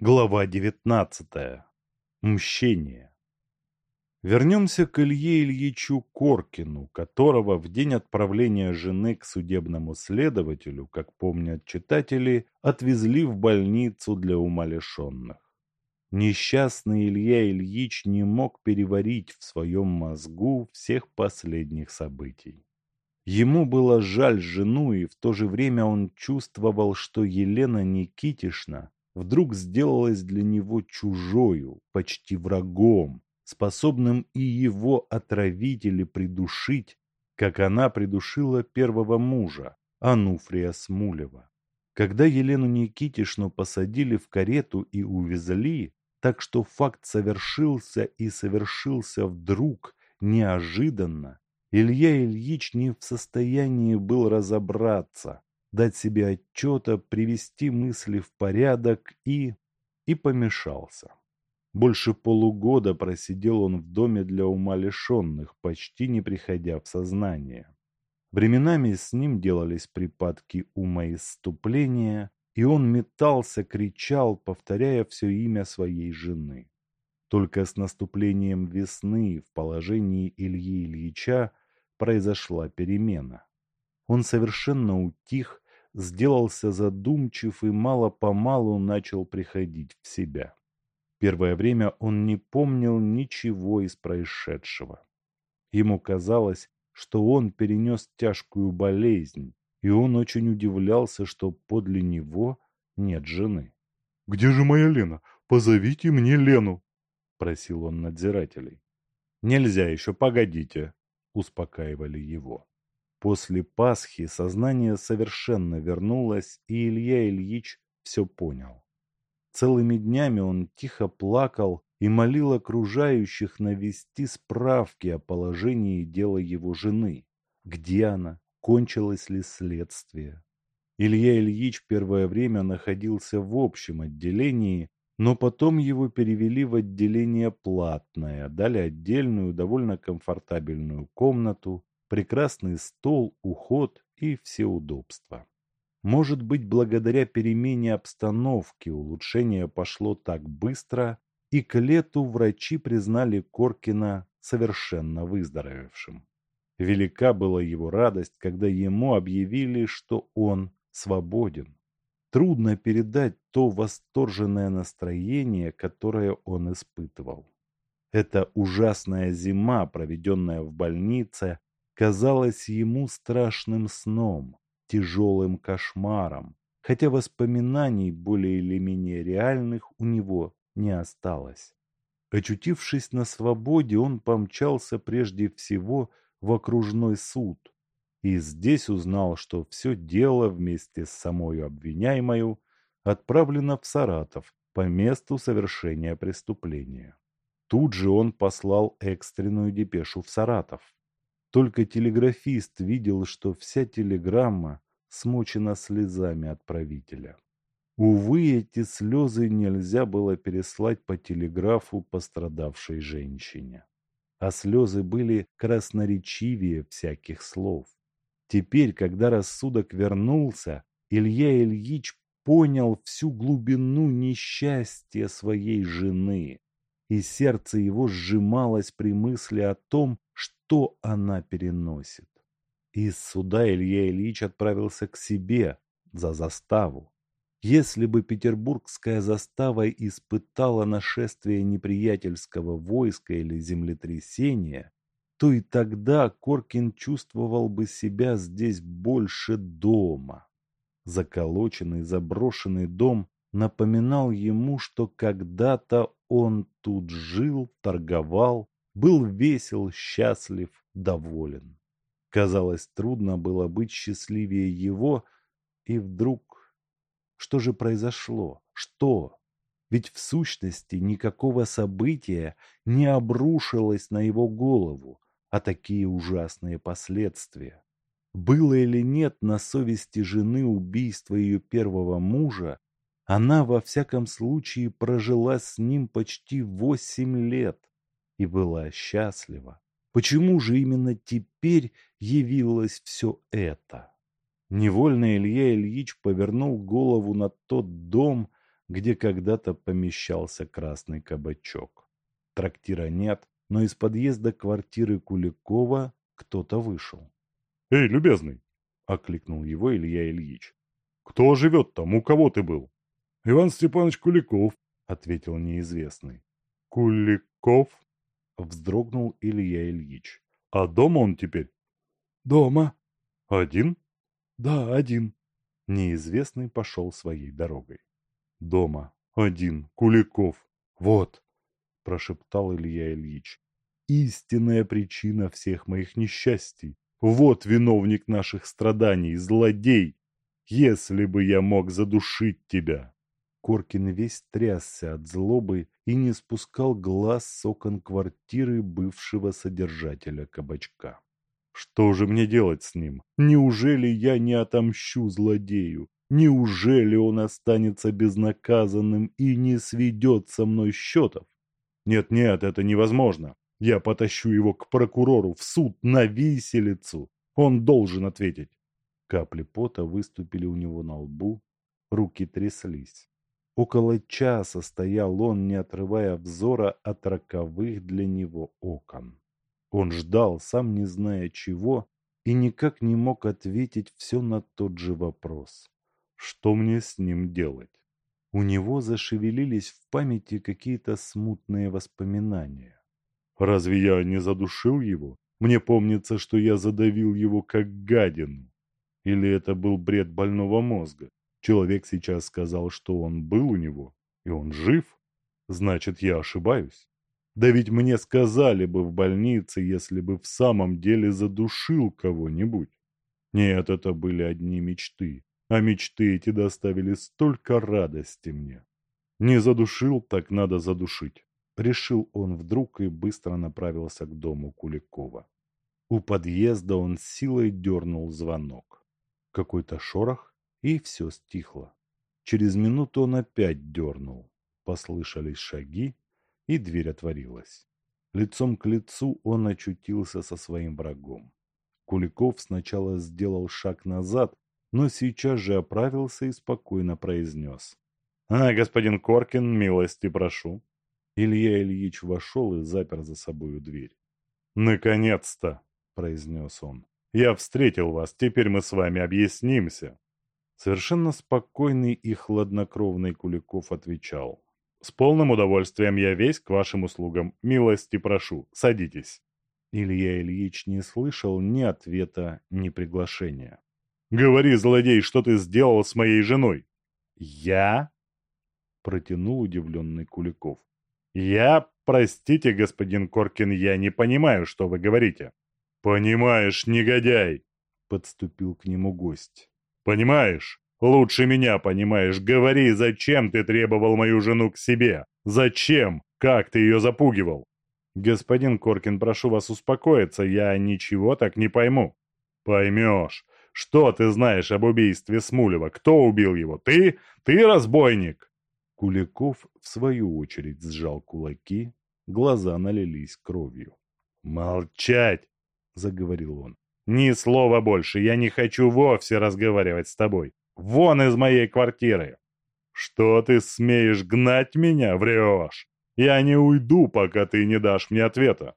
Глава девятнадцатая. Мщение. Вернемся к Илье Ильичу Коркину, которого в день отправления жены к судебному следователю, как помнят читатели, отвезли в больницу для умалишенных. Несчастный Илья Ильич не мог переварить в своем мозгу всех последних событий. Ему было жаль жену, и в то же время он чувствовал, что Елена Никитишна вдруг сделалась для него чужою, почти врагом, способным и его отравить или придушить, как она придушила первого мужа, Ануфрия Смулева. Когда Елену Никитишну посадили в карету и увезли, так что факт совершился и совершился вдруг, неожиданно, Илья Ильич не в состоянии был разобраться, дать себе отчета, привести мысли в порядок и... и помешался. Больше полугода просидел он в доме для умалишенных, почти не приходя в сознание. Временами с ним делались припадки умоиступления, и он метался, кричал, повторяя все имя своей жены. Только с наступлением весны в положении Ильи Ильича произошла перемена. Он совершенно утих, сделался задумчив и мало-помалу начал приходить в себя. Первое время он не помнил ничего из происшедшего. Ему казалось, что он перенес тяжкую болезнь, и он очень удивлялся, что подле него нет жены. «Где же моя Лена? Позовите мне Лену!» – просил он надзирателей. «Нельзя еще, погодите!» – успокаивали его. После Пасхи сознание совершенно вернулось, и Илья Ильич все понял. Целыми днями он тихо плакал и молил окружающих навести справки о положении дела его жены. Где она? Кончилось ли следствие? Илья Ильич первое время находился в общем отделении, но потом его перевели в отделение платное, дали отдельную, довольно комфортабельную комнату, прекрасный стол, уход и все удобства. Может быть, благодаря перемене обстановки улучшение пошло так быстро, и к лету врачи признали Коркина совершенно выздоровевшим. Велика была его радость, когда ему объявили, что он свободен. Трудно передать то восторженное настроение, которое он испытывал. Эта ужасная зима, проведенная в больнице, казалась ему страшным сном, тяжелым кошмаром, хотя воспоминаний более или менее реальных у него не осталось. Очутившись на свободе, он помчался прежде всего в окружной суд, и здесь узнал, что все дело вместе с самой обвиняемою отправлено в Саратов по месту совершения преступления. Тут же он послал экстренную депешу в Саратов. Только телеграфист видел, что вся телеграмма смочена слезами отправителя. Увы, эти слезы нельзя было переслать по телеграфу пострадавшей женщине. А слезы были красноречивее всяких слов. Теперь, когда рассудок вернулся, Илья Ильич понял всю глубину несчастья своей жены, и сердце его сжималось при мысли о том, что она переносит. Из суда Илья Ильич отправился к себе за заставу. Если бы петербургская застава испытала нашествие неприятельского войска или землетрясение, то и тогда Коркин чувствовал бы себя здесь больше дома. Заколоченный, заброшенный дом напоминал ему, что когда-то он тут жил, торговал, был весел, счастлив, доволен. Казалось, трудно было быть счастливее его, и вдруг... Что же произошло? Что? Ведь в сущности никакого события не обрушилось на его голову, а такие ужасные последствия. Было или нет на совести жены убийство ее первого мужа, она во всяком случае прожила с ним почти восемь лет и была счастлива. Почему же именно теперь явилось все это? Невольно Илья Ильич повернул голову на тот дом, где когда-то помещался красный кабачок. Трактира нет, но из подъезда квартиры Куликова кто-то вышел. «Эй, любезный!» – окликнул его Илья Ильич. «Кто живет там? У кого ты был?» «Иван Степанович Куликов», – ответил неизвестный. «Куликов?» – вздрогнул Илья Ильич. «А дома он теперь?» «Дома». «Один?» «Да, один». Неизвестный пошел своей дорогой. «Дома. Один. Куликов. Вот!» – прошептал Илья Ильич. «Истинная причина всех моих несчастий. Вот виновник наших страданий, злодей! Если бы я мог задушить тебя!» Коркин весь трясся от злобы и не спускал глаз с окон квартиры бывшего содержателя кабачка. «Что же мне делать с ним? Неужели я не отомщу злодею? Неужели он останется безнаказанным и не сведет со мной счетов? Нет-нет, это невозможно. Я потащу его к прокурору, в суд, на виселицу. Он должен ответить. Капли пота выступили у него на лбу, руки тряслись. Около часа стоял он, не отрывая взора от роковых для него окон. Он ждал, сам не зная чего, и никак не мог ответить все на тот же вопрос. Что мне с ним делать? У него зашевелились в памяти какие-то смутные воспоминания. Разве я не задушил его? Мне помнится, что я задавил его как гадину. Или это был бред больного мозга? Человек сейчас сказал, что он был у него, и он жив. Значит, я ошибаюсь. Да ведь мне сказали бы в больнице, если бы в самом деле задушил кого-нибудь. Нет, это были одни мечты. А мечты эти доставили столько радости мне. Не задушил, так надо задушить. Решил он вдруг и быстро направился к дому Куликова. У подъезда он силой дернул звонок. Какой-то шорох, и все стихло. Через минуту он опять дернул. Послышались шаги, и дверь отворилась. Лицом к лицу он очутился со своим врагом. Куликов сначала сделал шаг назад, но сейчас же оправился и спокойно произнес. «А, господин Коркин, милости прошу». Илья Ильич вошел и запер за собою дверь. «Наконец-то!» – произнес он. «Я встретил вас, теперь мы с вами объяснимся». Совершенно спокойный и хладнокровный Куликов отвечал. «С полным удовольствием я весь к вашим услугам. Милости прошу, садитесь». Илья Ильич не слышал ни ответа, ни приглашения. Говори, злодей, что ты сделал с моей женой? Я? Протянул удивленный Куликов. Я? Простите, господин Коркин, я не понимаю, что вы говорите. Понимаешь, негодяй! Подступил к нему гость. Понимаешь? Лучше меня понимаешь. Говори, зачем ты требовал мою жену к себе? Зачем? Как ты ее запугивал? Господин Коркин, прошу вас успокоиться, я ничего так не пойму. Поймешь. Что ты знаешь об убийстве Смулева? Кто убил его? Ты? Ты разбойник!» Куликов, в свою очередь, сжал кулаки, глаза налились кровью. «Молчать!» — заговорил он. «Ни слова больше, я не хочу вовсе разговаривать с тобой. Вон из моей квартиры!» «Что ты смеешь гнать меня? Врешь! Я не уйду, пока ты не дашь мне ответа!»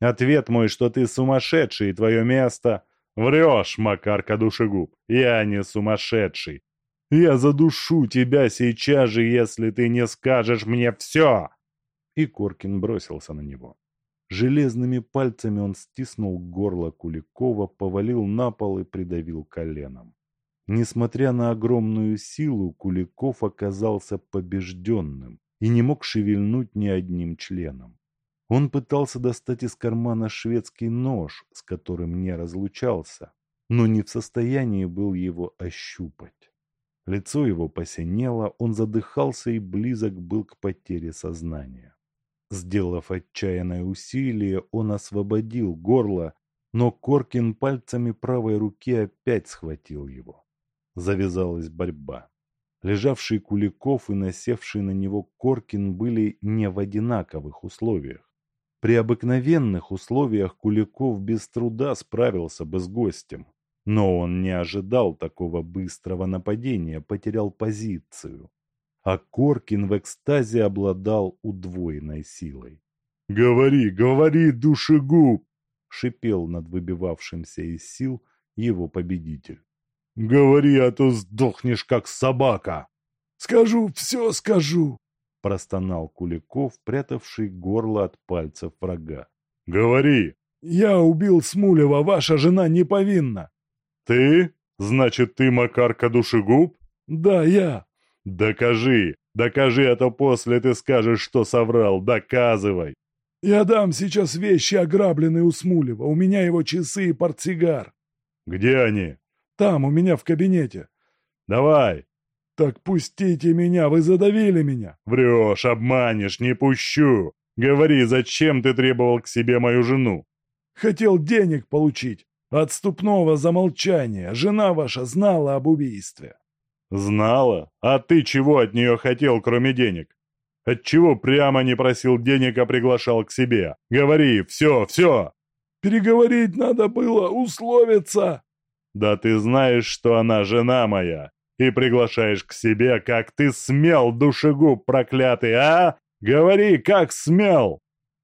«Ответ мой, что ты сумасшедший, и твое место...» Врешь, Макарка душегуб, я не сумасшедший. Я задушу тебя сейчас же, если ты не скажешь мне все!» И Коркин бросился на него. Железными пальцами он стиснул горло Куликова, повалил на пол и придавил коленом. Несмотря на огромную силу, Куликов оказался побежденным и не мог шевельнуть ни одним членом. Он пытался достать из кармана шведский нож, с которым не разлучался, но не в состоянии был его ощупать. Лицо его посинело, он задыхался и близок был к потере сознания. Сделав отчаянное усилие, он освободил горло, но Коркин пальцами правой руки опять схватил его. Завязалась борьба. Лежавший Куликов и насевший на него Коркин были не в одинаковых условиях. При обыкновенных условиях Куликов без труда справился бы с гостем. Но он не ожидал такого быстрого нападения, потерял позицию. А Коркин в экстазе обладал удвоенной силой. «Говори, говори, душегуб!» — шипел над выбивавшимся из сил его победитель. «Говори, а то сдохнешь, как собака!» «Скажу, все скажу!» — простонал Куликов, прятавший горло от пальцев врага. «Говори!» «Я убил Смулева, ваша жена не повинна!» «Ты? Значит, ты Макарка Душегуб?» «Да, я!» «Докажи! Докажи, а то после ты скажешь, что соврал! Доказывай!» «Я дам сейчас вещи, ограбленные у Смулева. У меня его часы и портсигар». «Где они?» «Там, у меня в кабинете». «Давай!» «Так пустите меня, вы задавили меня!» «Врешь, обманешь, не пущу! Говори, зачем ты требовал к себе мою жену?» «Хотел денег получить. Отступного замолчания. Жена ваша знала об убийстве». «Знала? А ты чего от нее хотел, кроме денег? Отчего прямо не просил денег, а приглашал к себе? Говори, все, все!» «Переговорить надо было, условиться!» «Да ты знаешь, что она жена моя, и приглашаешь к себе, как ты смел, душегуб проклятый, а? Говори, как смел!»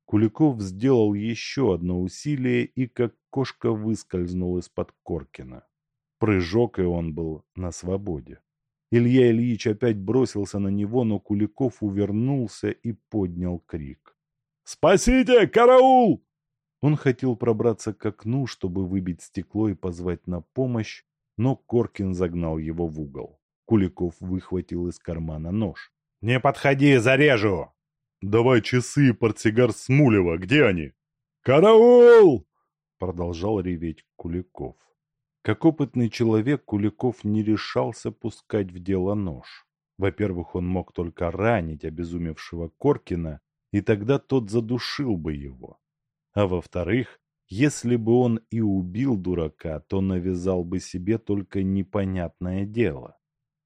Куликов сделал еще одно усилие и как кошка выскользнул из-под Коркина. Прыжок, и он был на свободе. Илья Ильич опять бросился на него, но Куликов увернулся и поднял крик. «Спасите! Караул!» Он хотел пробраться к окну, чтобы выбить стекло и позвать на помощь, но Коркин загнал его в угол. Куликов выхватил из кармана нож. «Не подходи, зарежу!» «Давай часы и портсигар Смулева, где они?» «Караул!» — продолжал реветь Куликов. Как опытный человек, Куликов не решался пускать в дело нож. Во-первых, он мог только ранить обезумевшего Коркина, и тогда тот задушил бы его. А во-вторых, если бы он и убил дурака, то навязал бы себе только непонятное дело.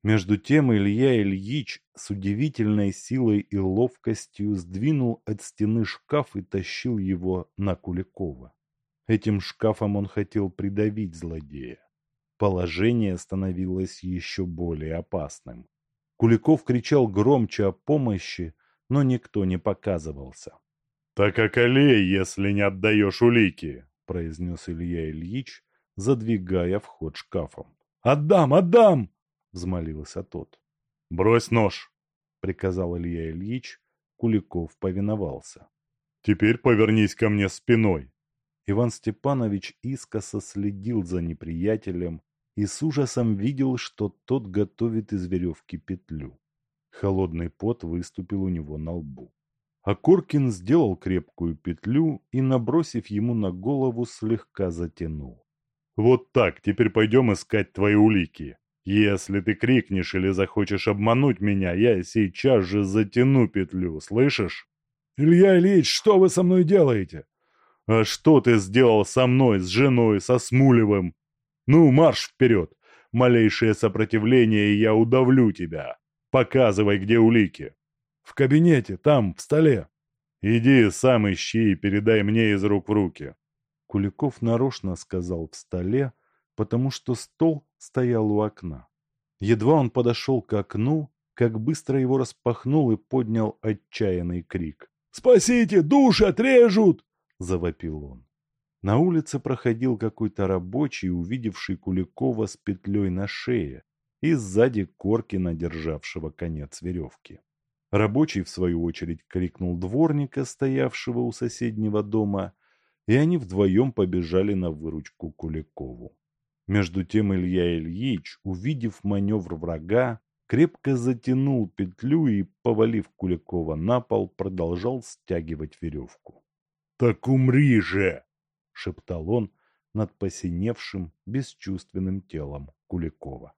Между тем Илья Ильич с удивительной силой и ловкостью сдвинул от стены шкаф и тащил его на Куликова. Этим шкафом он хотел придавить злодея. Положение становилось еще более опасным. Куликов кричал громче о помощи, но никто не показывался. «Так околей, если не отдаешь улики!» – произнес Илья Ильич, задвигая вход шкафом. «Отдам, отдам!» – взмолился тот. «Брось нож!» – приказал Илья Ильич. Куликов повиновался. «Теперь повернись ко мне спиной!» Иван Степанович искоса следил за неприятелем и с ужасом видел, что тот готовит из веревки петлю. Холодный пот выступил у него на лбу. А Коркин сделал крепкую петлю и, набросив ему на голову, слегка затянул. «Вот так, теперь пойдем искать твои улики. Если ты крикнешь или захочешь обмануть меня, я сейчас же затяну петлю, слышишь?» «Илья Ильич, что вы со мной делаете?» «А что ты сделал со мной, с женой, со Смулевым? Ну, марш вперед! Малейшее сопротивление, и я удавлю тебя. Показывай, где улики». «В кабинете, там, в столе». «Иди, сам ищи и передай мне из рук в руки». Куликов нарочно сказал «в столе», потому что стол стоял у окна. Едва он подошел к окну, как быстро его распахнул и поднял отчаянный крик. «Спасите! Души отрежут!» — завопил он. На улице проходил какой-то рабочий, увидевший Куликова с петлей на шее и сзади Коркина, державшего конец веревки. Рабочий, в свою очередь, крикнул дворника, стоявшего у соседнего дома, и они вдвоем побежали на выручку Куликову. Между тем Илья Ильич, увидев маневр врага, крепко затянул петлю и, повалив Куликова на пол, продолжал стягивать веревку. «Так умри же!» — шептал он над посиневшим, бесчувственным телом Куликова.